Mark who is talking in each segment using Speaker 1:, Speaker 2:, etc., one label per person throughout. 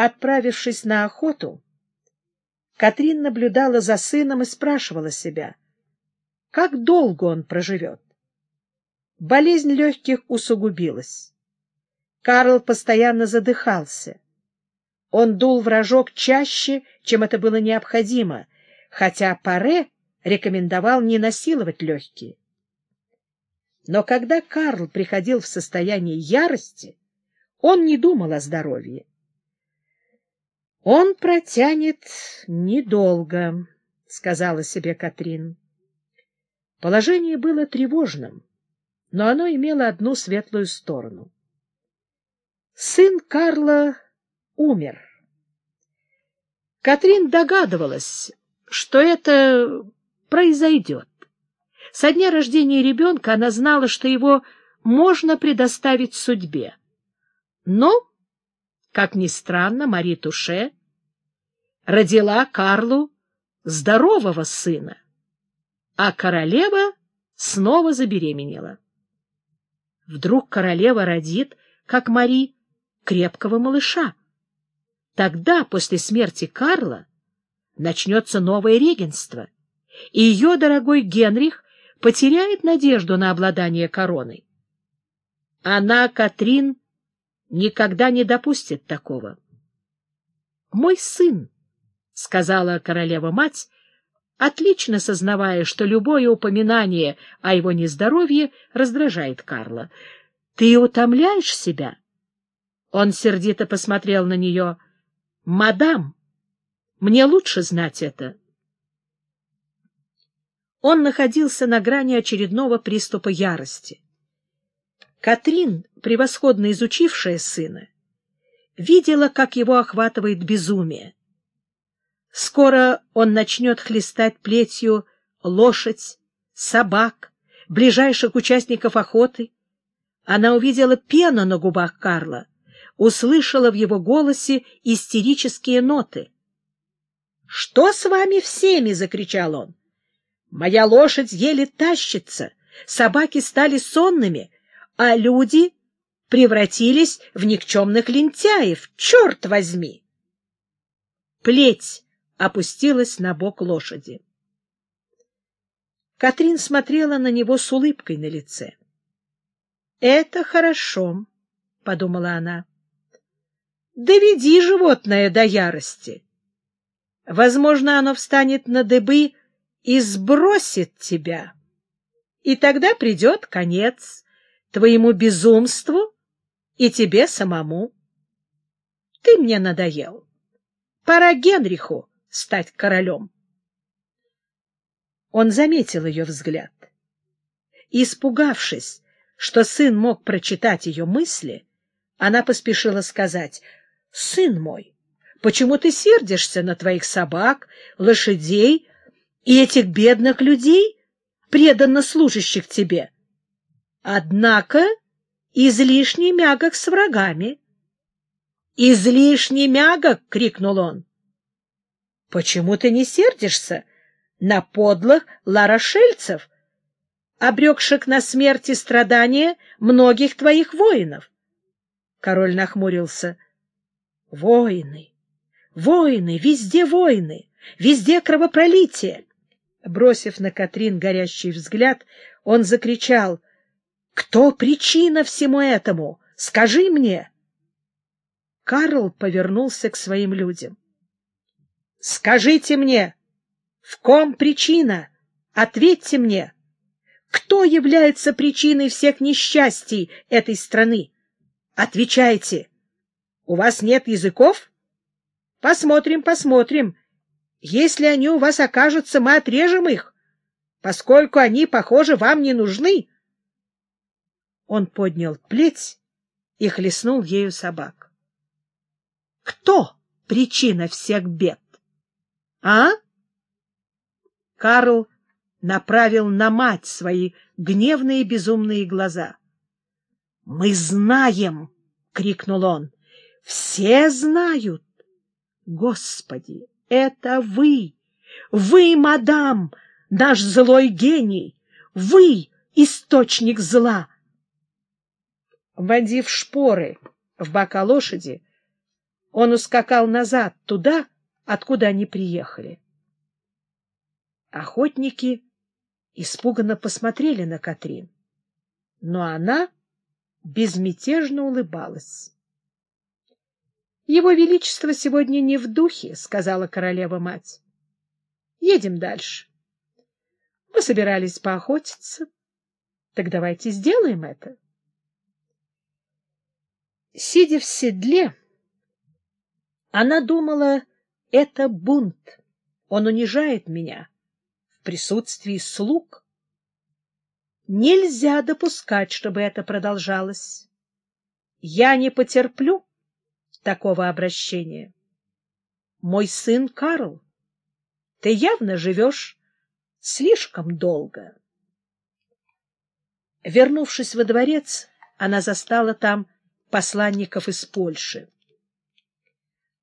Speaker 1: Отправившись на охоту, Катрин наблюдала за сыном и спрашивала себя, как долго он проживет. Болезнь легких усугубилась. Карл постоянно задыхался. Он дул в рожок чаще, чем это было необходимо, хотя Паре рекомендовал не насиловать легкие. Но когда Карл приходил в состояние ярости, он не думал о здоровье. «Он протянет недолго», — сказала себе Катрин. Положение было тревожным, но оно имело одну светлую сторону. Сын Карла умер. Катрин догадывалась, что это произойдет. Со дня рождения ребенка она знала, что его можно предоставить судьбе. Но, как ни странно, Мари Туше родила Карлу здорового сына, а королева снова забеременела. Вдруг королева родит, как Мари, крепкого малыша. Тогда, после смерти Карла, начнется новое регенство, и ее дорогой Генрих потеряет надежду на обладание короной. Она, Катрин, никогда не допустит такого. «Мой сын», — сказала королева-мать, отлично сознавая, что любое упоминание о его нездоровье раздражает Карла. «Ты утомляешь себя?» Он сердито посмотрел на нее. «Мадам, мне лучше знать это». Он находился на грани очередного приступа ярости. Катрин, превосходно изучившая сына, видела, как его охватывает безумие. Скоро он начнет хлестать плетью лошадь, собак, ближайших участников охоты. Она увидела пену на губах Карла, услышала в его голосе истерические ноты. — Что с вами всеми? — закричал он. Моя лошадь еле тащится, собаки стали сонными, а люди превратились в никчемных лентяев. Черт возьми! Плеть опустилась на бок лошади. Катрин смотрела на него с улыбкой на лице. — Это хорошо, — подумала она. — Доведи животное до ярости. Возможно, оно встанет на дыбы и сбросит тебя. И тогда придет конец твоему безумству и тебе самому. Ты мне надоел. Пора Генриху стать королем. Он заметил ее взгляд. Испугавшись, что сын мог прочитать ее мысли, она поспешила сказать, «Сын мой, почему ты сердишься на твоих собак, лошадей и этих бедных людей, преданно служащих тебе. Однако излишне мягок с врагами. «Излишне мягок!» — крикнул он. «Почему ты не сердишься на подлых ларошельцев, обрекших на смерть и страдания многих твоих воинов?» Король нахмурился. «Воины! Воины! Везде войны! Везде кровопролитие! Бросив на Катрин горящий взгляд, он закричал, «Кто причина всему этому? Скажи мне!» Карл повернулся к своим людям. «Скажите мне, в ком причина? Ответьте мне, кто является причиной всех несчастий этой страны? Отвечайте. У вас нет языков? Посмотрим, посмотрим, если они у вас окажутся, мы отрежем их, поскольку они, похоже, вам не нужны. Он поднял плеть и хлестнул ею собак. Кто причина всех бед? А? Карл направил на мать свои гневные безумные глаза. — Мы знаем! — крикнул он. — Все знают! Господи! Это вы! Вы, мадам, наш злой гений! Вы — источник зла! Вонзив шпоры в бока лошади, Он ускакал назад, туда, откуда они приехали. Охотники испуганно посмотрели на Катрин, но она безмятежно улыбалась. — Его Величество сегодня не в духе, — сказала королева-мать. — Едем дальше. Мы собирались поохотиться. Так давайте сделаем это. Сидя в седле, она думала, это бунт. Он унижает меня в присутствии слуг. Нельзя допускать, чтобы это продолжалось. Я не потерплю такого обращения. Мой сын Карл, ты явно живешь слишком долго. Вернувшись во дворец, она застала там посланников из Польши.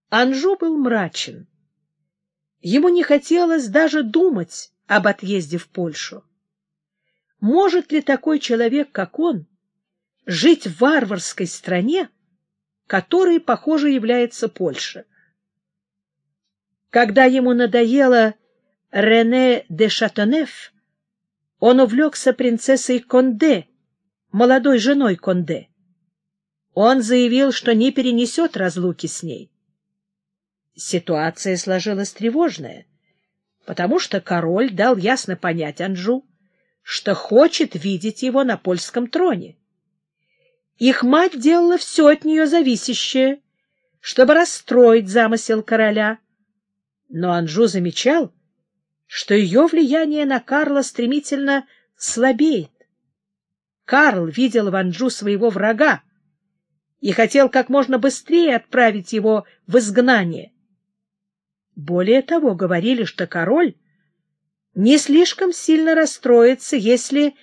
Speaker 1: Анжу был мрачен. Ему не хотелось даже думать об отъезде в Польшу. Может ли такой человек, как он, жить в варварской стране, которой, похоже, является Польша? Когда ему надоело Рене де Шатонеф, он увлекся принцессой Конде, молодой женой Конде. Он заявил, что не перенесет разлуки с ней. Ситуация сложилась тревожная, потому что король дал ясно понять Анжу, что хочет видеть его на польском троне. Их мать делала все от нее зависящее, чтобы расстроить замысел короля. Но Анжу замечал, что ее влияние на Карла стремительно слабеет. Карл видел в Анжу своего врага и хотел как можно быстрее отправить его в изгнание. Более того, говорили, что король не слишком сильно расстроится, если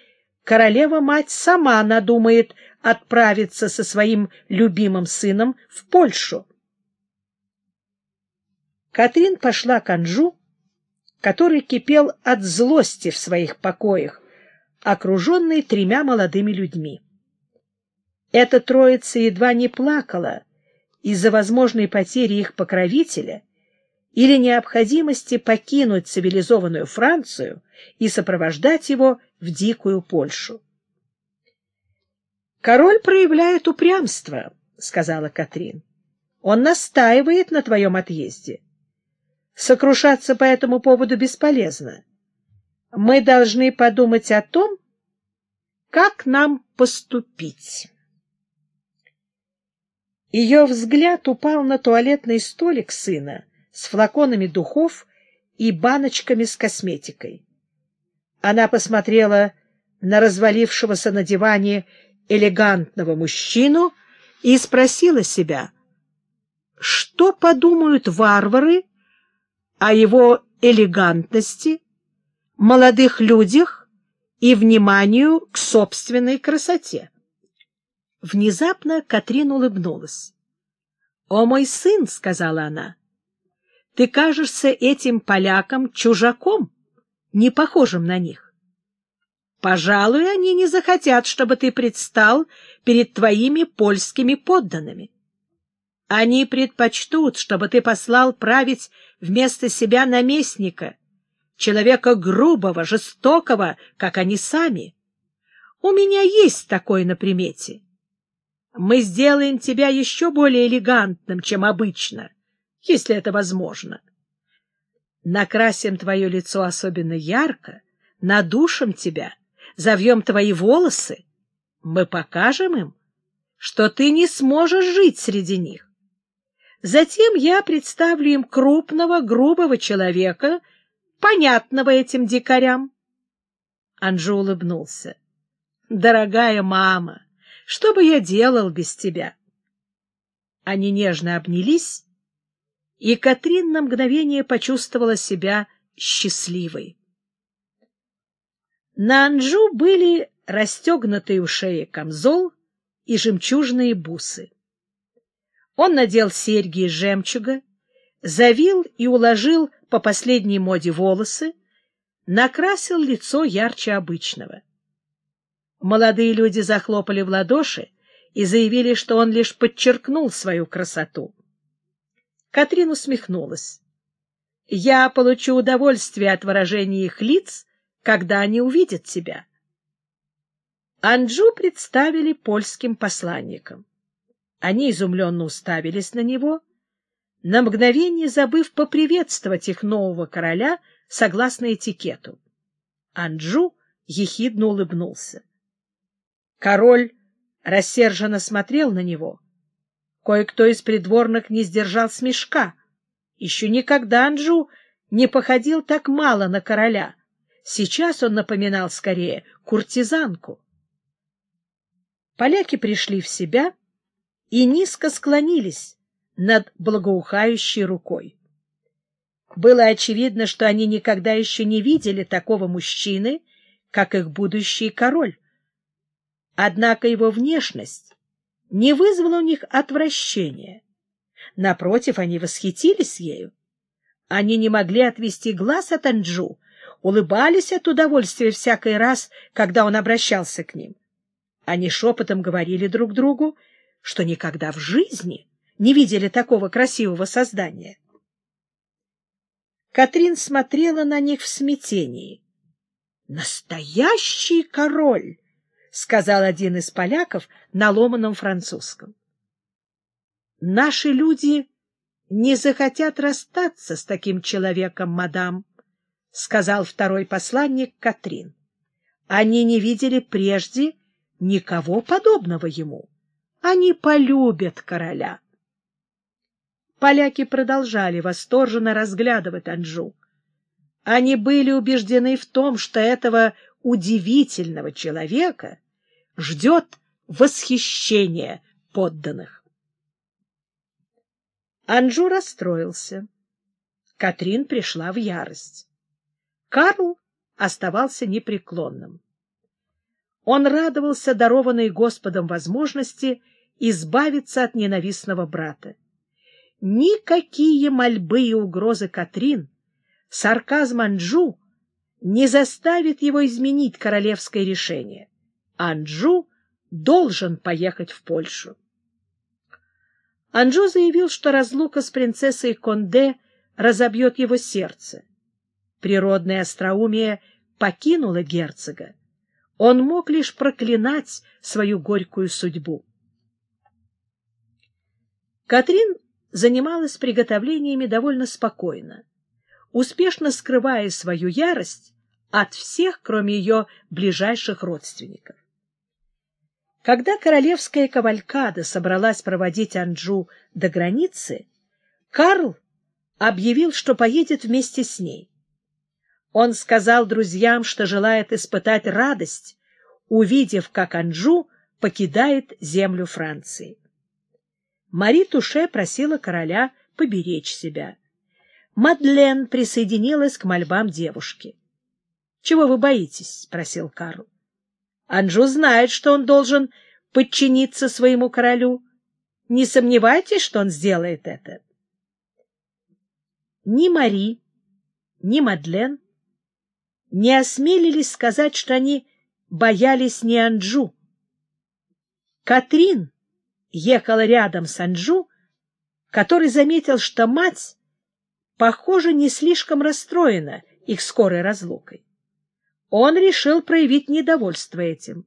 Speaker 1: королева-мать сама надумает отправиться со своим любимым сыном в Польшу. Катрин пошла к Анжу, который кипел от злости в своих покоях, окруженный тремя молодыми людьми. Эта троица едва не плакала из-за возможной потери их покровителя или необходимости покинуть цивилизованную Францию и сопровождать его в дикую Польшу. «Король проявляет упрямство», — сказала Катрин. «Он настаивает на твоем отъезде. Сокрушаться по этому поводу бесполезно. Мы должны подумать о том, как нам поступить». Ее взгляд упал на туалетный столик сына с флаконами духов и баночками с косметикой. Она посмотрела на развалившегося на диване элегантного мужчину и спросила себя, что подумают варвары о его элегантности, молодых людях и вниманию к собственной красоте. Внезапно Катрин улыбнулась. — О, мой сын, — сказала она, — ты кажешься этим полякам чужаком, не похожим на них. Пожалуй, они не захотят, чтобы ты предстал перед твоими польскими подданными. Они предпочтут, чтобы ты послал править вместо себя наместника, человека грубого, жестокого, как они сами. У меня есть такой на примете. Мы сделаем тебя еще более элегантным, чем обычно, если это возможно. Накрасим твое лицо особенно ярко, надушим тебя, завьем твои волосы. Мы покажем им, что ты не сможешь жить среди них. Затем я представлю им крупного, грубого человека, понятного этим дикарям. Анжу улыбнулся. — Дорогая мама! Что бы я делал без тебя? Они нежно обнялись, и Катрин на мгновение почувствовала себя счастливой. На Анжу были расстегнутые у шеи камзол и жемчужные бусы. Он надел серьги из жемчуга, завил и уложил по последней моде волосы, накрасил лицо ярче обычного. Молодые люди захлопали в ладоши и заявили, что он лишь подчеркнул свою красоту. Катрин усмехнулась. «Я получу удовольствие от выражения их лиц, когда они увидят тебя». Анджу представили польским посланникам. Они изумленно уставились на него, на мгновение забыв поприветствовать их нового короля согласно этикету. Анджу ехидно улыбнулся. Король рассерженно смотрел на него. Кое-кто из придворных не сдержал смешка. Еще никогда Анджу не походил так мало на короля. Сейчас он напоминал скорее куртизанку. Поляки пришли в себя и низко склонились над благоухающей рукой. Было очевидно, что они никогда еще не видели такого мужчины, как их будущий король. Однако его внешность не вызвала у них отвращения. Напротив, они восхитились ею. Они не могли отвести глаз от Анджу, улыбались от удовольствия всякий раз, когда он обращался к ним. Они шепотом говорили друг другу, что никогда в жизни не видели такого красивого создания. Катрин смотрела на них в смятении. «Настоящий король!» — сказал один из поляков на ломаном французском. «Наши люди не захотят расстаться с таким человеком, мадам», — сказал второй посланник Катрин. «Они не видели прежде никого подобного ему. Они полюбят короля». Поляки продолжали восторженно разглядывать Анжу. Они были убеждены в том, что этого удивительного человека ждет восхищение подданных. Анжу расстроился. Катрин пришла в ярость. Карл оставался непреклонным. Он радовался дарованной Господом возможности избавиться от ненавистного брата. Никакие мольбы и угрозы Катрин, сарказм Анджу не заставит его изменить королевское решение. Анджу должен поехать в Польшу. Анджу заявил, что разлука с принцессой Конде разобьет его сердце. Природное остроумие покинуло герцога. Он мог лишь проклинать свою горькую судьбу. Катрин занималась приготовлениями довольно спокойно, успешно скрывая свою ярость от всех, кроме ее ближайших родственников. Когда королевская кавалькада собралась проводить Анджу до границы, Карл объявил, что поедет вместе с ней. Он сказал друзьям, что желает испытать радость, увидев, как Анджу покидает землю Франции. Мари Туше просила короля поберечь себя. Мадлен присоединилась к мольбам девушки. — Чего вы боитесь? — спросил Карл. — Анжу знает, что он должен подчиниться своему королю. Не сомневайтесь, что он сделает это. Ни Мари, ни Мадлен не осмелились сказать, что они боялись не Анджу. Катрин ехала рядом с Анджу, который заметил, что мать, похоже, не слишком расстроена их скорой разлукой. Он решил проявить недовольство этим.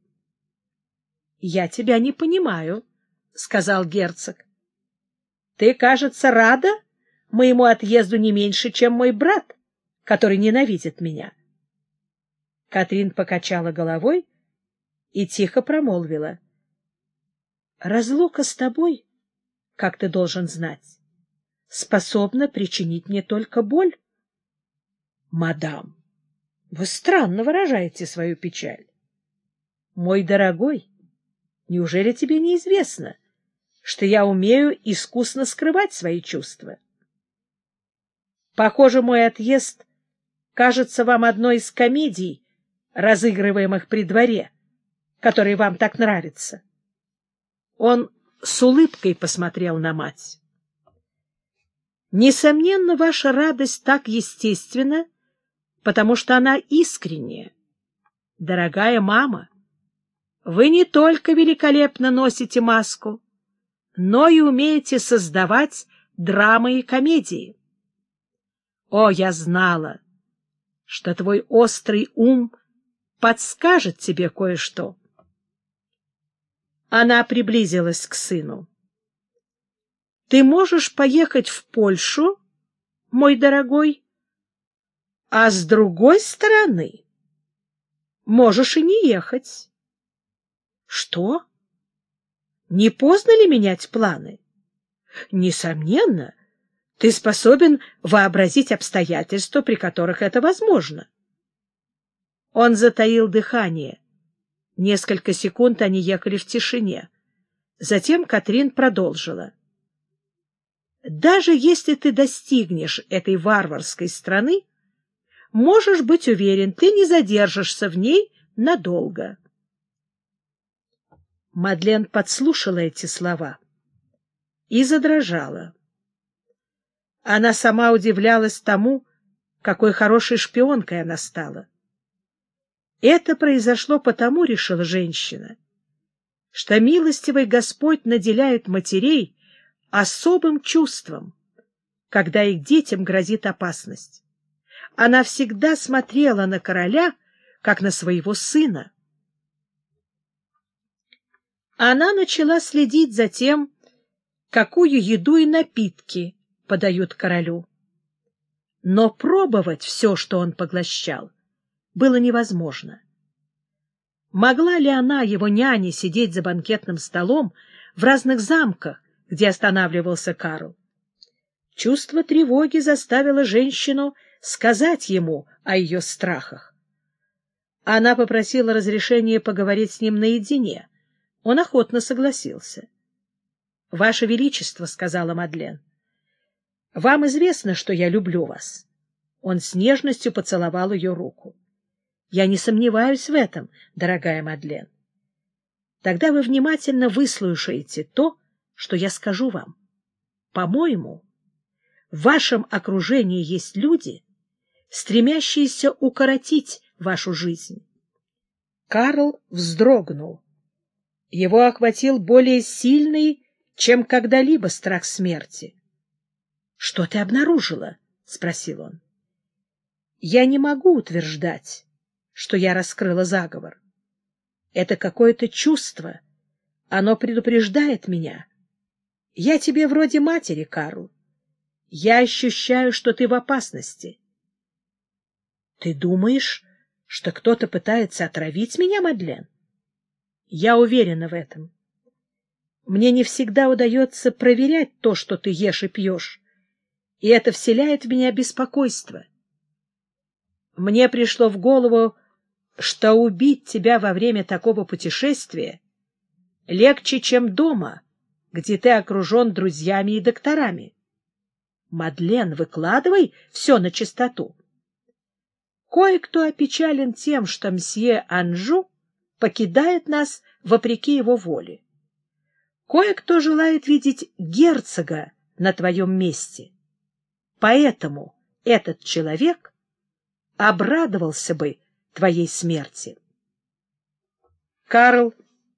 Speaker 1: — Я тебя не понимаю, — сказал герцог. — Ты, кажется, рада моему отъезду не меньше, чем мой брат, который ненавидит меня. Катрин покачала головой и тихо промолвила — Разлука с тобой, как ты должен знать, способна причинить мне только боль. Мадам, вы странно выражаете свою печаль. Мой дорогой, неужели тебе неизвестно, что я умею искусно скрывать свои чувства? Похоже, мой отъезд кажется вам одной из комедий, разыгрываемых при дворе, которые вам так нравятся. Он с улыбкой посмотрел на мать. Несомненно, ваша радость так естественна, потому что она искренняя. Дорогая мама, вы не только великолепно носите маску, но и умеете создавать драмы и комедии. О, я знала, что твой острый ум подскажет тебе кое-что. Она приблизилась к сыну. — Ты можешь поехать в Польшу, мой дорогой, а с другой стороны можешь и не ехать. — Что? Не поздно ли менять планы? — Несомненно, ты способен вообразить обстоятельства, при которых это возможно. Он затаил дыхание. Несколько секунд они ехали в тишине. Затем Катрин продолжила. «Даже если ты достигнешь этой варварской страны, можешь быть уверен, ты не задержишься в ней надолго». Мадлен подслушала эти слова и задрожала. Она сама удивлялась тому, какой хорошей шпионкой она стала. Это произошло потому, решила женщина, что милостивый Господь наделяет матерей особым чувством, когда их детям грозит опасность. Она всегда смотрела на короля, как на своего сына. Она начала следить за тем, какую еду и напитки подают королю. Но пробовать все, что он поглощал, было невозможно. Могла ли она, его няня, сидеть за банкетным столом в разных замках, где останавливался Карл? Чувство тревоги заставило женщину сказать ему о ее страхах. Она попросила разрешения поговорить с ним наедине. Он охотно согласился. — Ваше Величество, — сказала Мадлен, — вам известно, что я люблю вас. Он с нежностью поцеловал ее руку. Я не сомневаюсь в этом, дорогая Мадлен. Тогда вы внимательно выслушаете то, что я скажу вам. По-моему, в вашем окружении есть люди, стремящиеся укоротить вашу жизнь. Карл вздрогнул. Его охватил более сильный, чем когда-либо страх смерти. — Что ты обнаружила? — спросил он. — Я не могу утверждать, что я раскрыла заговор. Это какое-то чувство. Оно предупреждает меня. Я тебе вроде матери, Карл. Я ощущаю, что ты в опасности. Ты думаешь, что кто-то пытается отравить меня, Мадлен? Я уверена в этом. Мне не всегда удается проверять то, что ты ешь и пьешь, и это вселяет в меня беспокойство. Мне пришло в голову, что убить тебя во время такого путешествия легче, чем дома, где ты окружен друзьями и докторами. Мадлен, выкладывай все на чистоту. Кое-кто опечален тем, что мсье Анжу покидает нас вопреки его воле. Кое-кто желает видеть герцога на твоем месте. Поэтому этот человек обрадовался бы, твоей смерти. Карл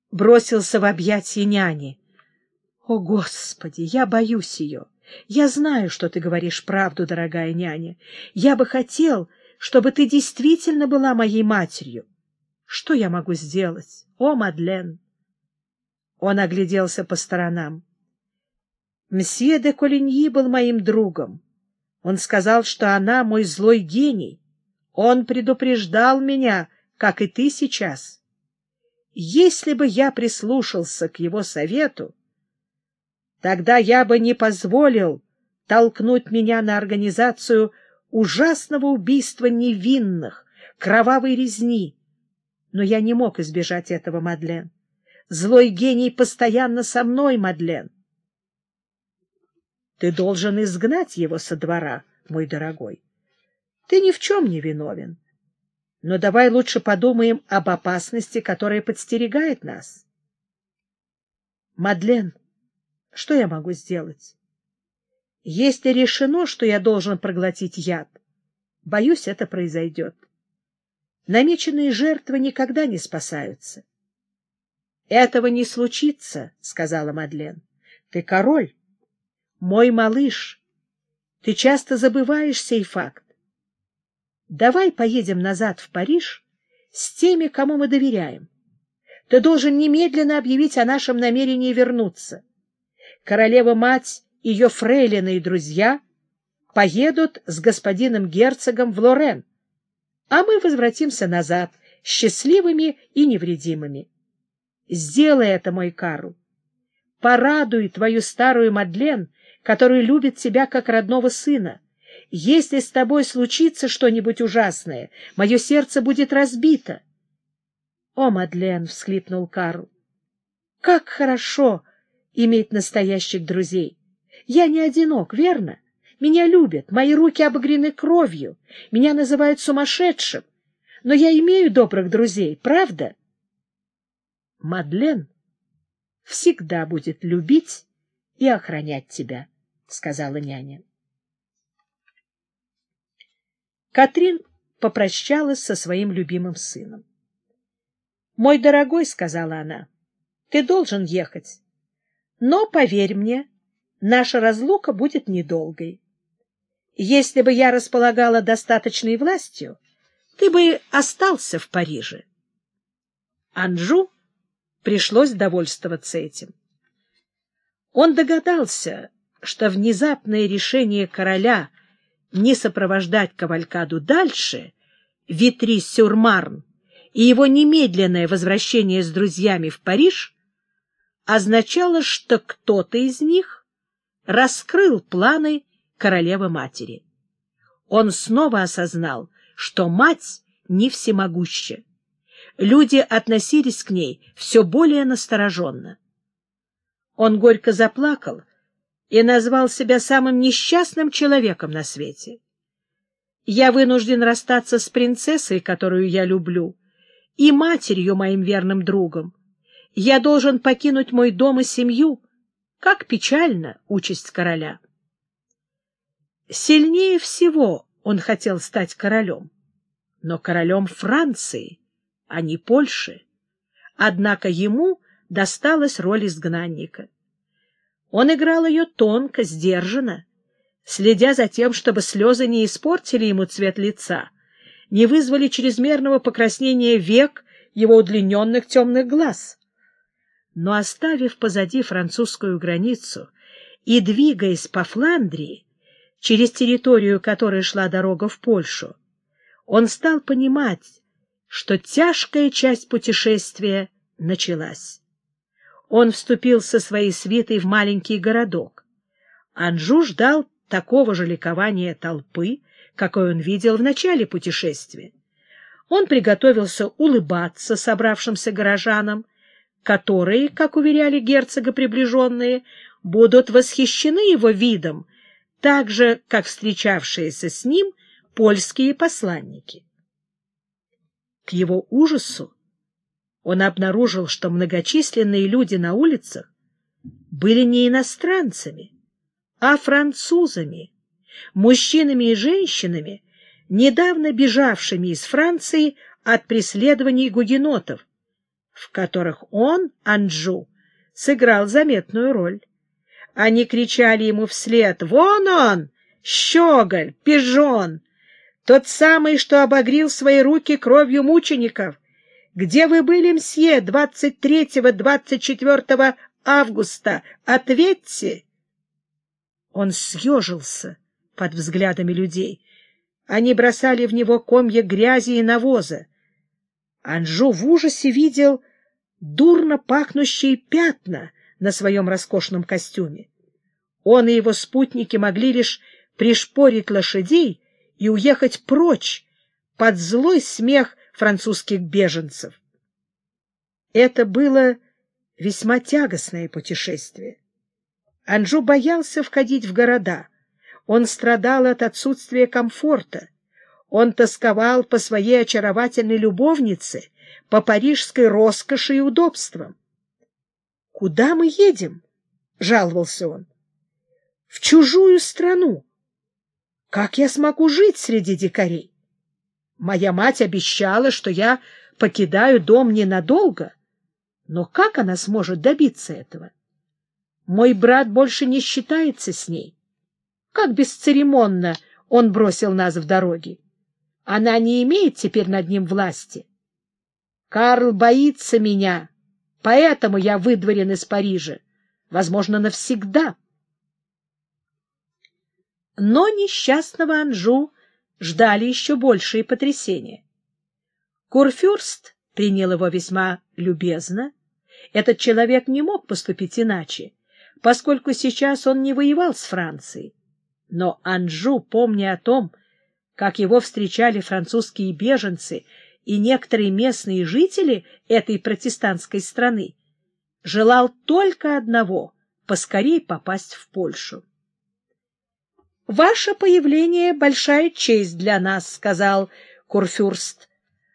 Speaker 1: бросился в объятия няни. — О, Господи, я боюсь ее. Я знаю, что ты говоришь правду, дорогая няня. Я бы хотел, чтобы ты действительно была моей матерью. Что я могу сделать? О, Мадлен! Он огляделся по сторонам. Мсье де Колиньи был моим другом. Он сказал, что она мой злой гений. Он предупреждал меня, как и ты сейчас. Если бы я прислушался к его совету, тогда я бы не позволил толкнуть меня на организацию ужасного убийства невинных, кровавой резни. Но я не мог избежать этого, Мадлен. Злой гений постоянно со мной, Мадлен. Ты должен изгнать его со двора, мой дорогой. Ты ни в чем не виновен. Но давай лучше подумаем об опасности, которая подстерегает нас. Мадлен, что я могу сделать? Если решено, что я должен проглотить яд, боюсь, это произойдет. Намеченные жертвы никогда не спасаются. — Этого не случится, — сказала Мадлен. — Ты король. Мой малыш, ты часто забываешь сей факт. Давай поедем назад в Париж с теми, кому мы доверяем. Ты должен немедленно объявить о нашем намерении вернуться. Королева-мать, ее фрейлины и друзья поедут с господином герцогом в Лорен, а мы возвратимся назад, счастливыми и невредимыми. Сделай это, мой Карл. Порадуй твою старую Мадлен, которая любит тебя как родного сына. Если с тобой случится что-нибудь ужасное, мое сердце будет разбито. — О, Мадлен! — всхлипнул Карл. — Как хорошо иметь настоящих друзей! Я не одинок, верно? Меня любят, мои руки обогрены кровью, меня называют сумасшедшим, но я имею добрых друзей, правда? Мадлен всегда будет любить и охранять тебя, — сказала няня. Катрин попрощалась со своим любимым сыном. — Мой дорогой, — сказала она, — ты должен ехать. Но, поверь мне, наша разлука будет недолгой. Если бы я располагала достаточной властью, ты бы остался в Париже. Анжу пришлось довольствоваться этим. Он догадался, что внезапное решение короля не сопровождать кавалькаду дальше, Витри-Сюрмарн, и его немедленное возвращение с друзьями в Париж означало, что кто-то из них раскрыл планы королевы-матери. Он снова осознал, что мать не всемогуща. Люди относились к ней все более настороженно. Он горько заплакал и назвал себя самым несчастным человеком на свете. Я вынужден расстаться с принцессой, которую я люблю, и матерью моим верным другом. Я должен покинуть мой дом и семью. Как печальна участь короля! Сильнее всего он хотел стать королем, но королем Франции, а не Польши. Однако ему досталась роль изгнанника. Он играл ее тонко, сдержанно, следя за тем, чтобы слезы не испортили ему цвет лица, не вызвали чрезмерного покраснения век его удлиненных темных глаз. Но оставив позади французскую границу и двигаясь по Фландрии, через территорию которой шла дорога в Польшу, он стал понимать, что тяжкая часть путешествия началась. Он вступил со своей свитой в маленький городок. Анжу ждал такого же ликования толпы, какой он видел в начале путешествия. Он приготовился улыбаться собравшимся горожанам, которые, как уверяли герцога приближенные, будут восхищены его видом, так же, как встречавшиеся с ним польские посланники. К его ужасу он обнаружил, что многочисленные люди на улицах были не иностранцами, а французами, мужчинами и женщинами, недавно бежавшими из Франции от преследований гугенотов, в которых он, Анджу, сыграл заметную роль. Они кричали ему вслед «Вон он! Щеголь! Пижон! Тот самый, что обогрил свои руки кровью мучеников! Где вы были, мсье, 23-24 августа? Ответьте!» Он съежился под взглядами людей. Они бросали в него комья грязи и навоза. Анжу в ужасе видел дурно пахнущие пятна на своем роскошном костюме. Он и его спутники могли лишь пришпорить лошадей и уехать прочь под злой смех французских беженцев. Это было весьма тягостное путешествие. Анжу боялся входить в города. Он страдал от отсутствия комфорта. Он тосковал по своей очаровательной любовнице, по парижской роскоши и удобствам. «Куда мы едем?» — жаловался он. «В чужую страну. Как я смогу жить среди дикарей?» Моя мать обещала, что я покидаю дом ненадолго, но как она сможет добиться этого? Мой брат больше не считается с ней. Как бесцеремонно он бросил нас в дороге. Она не имеет теперь над ним власти. Карл боится меня, поэтому я выдворен из Парижа, возможно, навсегда. Но несчастного Анжу ждали еще большие потрясения. Курфюрст принял его весьма любезно. Этот человек не мог поступить иначе, поскольку сейчас он не воевал с Францией. Но Анжу, помня о том, как его встречали французские беженцы и некоторые местные жители этой протестантской страны, желал только одного — поскорей попасть в Польшу. «Ваше появление — большая честь для нас», — сказал Курфюрст,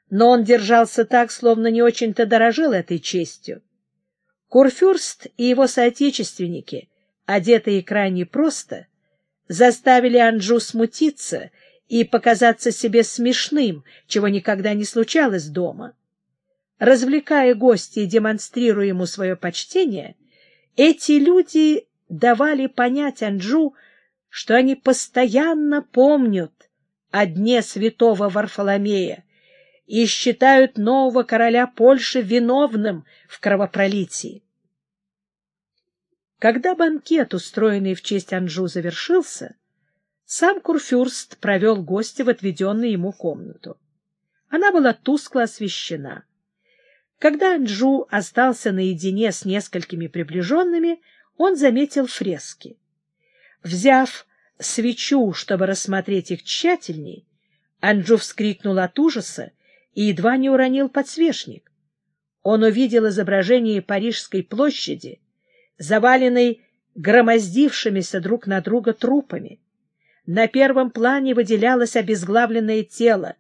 Speaker 1: но он держался так, словно не очень-то дорожил этой честью. Курфюрст и его соотечественники, одетые крайне просто, заставили Анжу смутиться и показаться себе смешным, чего никогда не случалось дома. Развлекая гостя и демонстрируя ему свое почтение, эти люди давали понять Анжу, что они постоянно помнят о дне святого Варфоломея и считают нового короля Польши виновным в кровопролитии. Когда банкет, устроенный в честь Анжу, завершился, сам Курфюрст провел гостя в отведенную ему комнату. Она была тускло освещена. Когда Анжу остался наедине с несколькими приближенными, он заметил фрески. Взяв свечу, чтобы рассмотреть их тщательней, Анджу вскрикнул от ужаса и едва не уронил подсвечник. Он увидел изображение Парижской площади, заваленной громоздившимися друг на друга трупами. На первом плане выделялось обезглавленное тело.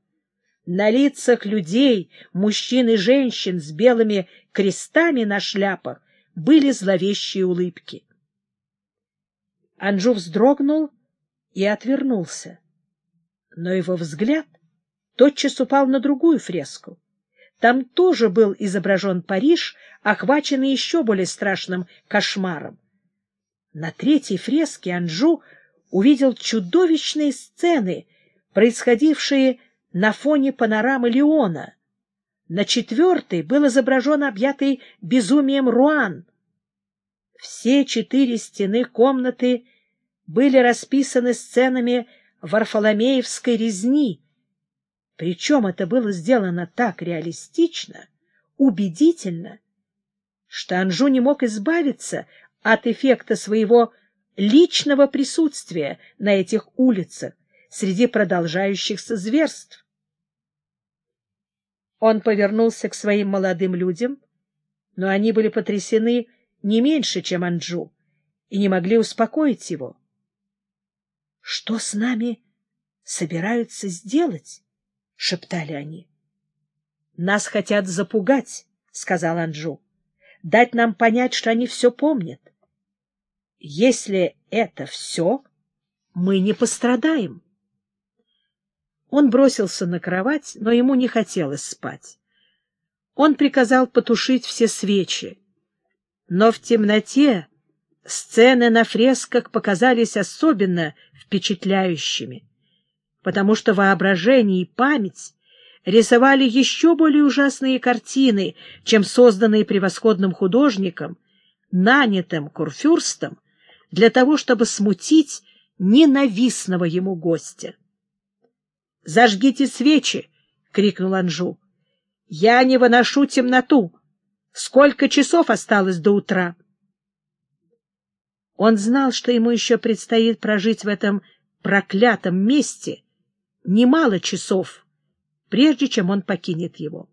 Speaker 1: На лицах людей, мужчин и женщин с белыми крестами на шляпах были зловещие улыбки. Анжу вздрогнул и отвернулся. Но его взгляд тотчас упал на другую фреску. Там тоже был изображен Париж, охваченный еще более страшным кошмаром. На третьей фреске Анжу увидел чудовищные сцены, происходившие на фоне панорамы Леона. На четвертой был изображен объятый безумием Руан. Все четыре стены комнаты были расписаны сценами Варфоломеевской резни, причем это было сделано так реалистично, убедительно, что Анжу не мог избавиться от эффекта своего личного присутствия на этих улицах среди продолжающихся зверств. Он повернулся к своим молодым людям, но они были потрясены не меньше, чем Анджу, и не могли успокоить его. — Что с нами собираются сделать? — шептали они. — Нас хотят запугать, — сказал Анджу, — дать нам понять, что они все помнят. Если это все, мы не пострадаем. Он бросился на кровать, но ему не хотелось спать. Он приказал потушить все свечи. Но в темноте сцены на фресках показались особенно впечатляющими, потому что воображение и память рисовали еще более ужасные картины, чем созданные превосходным художником, нанятым курфюрстом для того, чтобы смутить ненавистного ему гостя. «Зажгите свечи!» — крикнул Анжу. «Я не выношу темноту! Сколько часов осталось до утра?» Он знал, что ему еще предстоит прожить в этом проклятом месте немало часов, прежде чем он покинет его.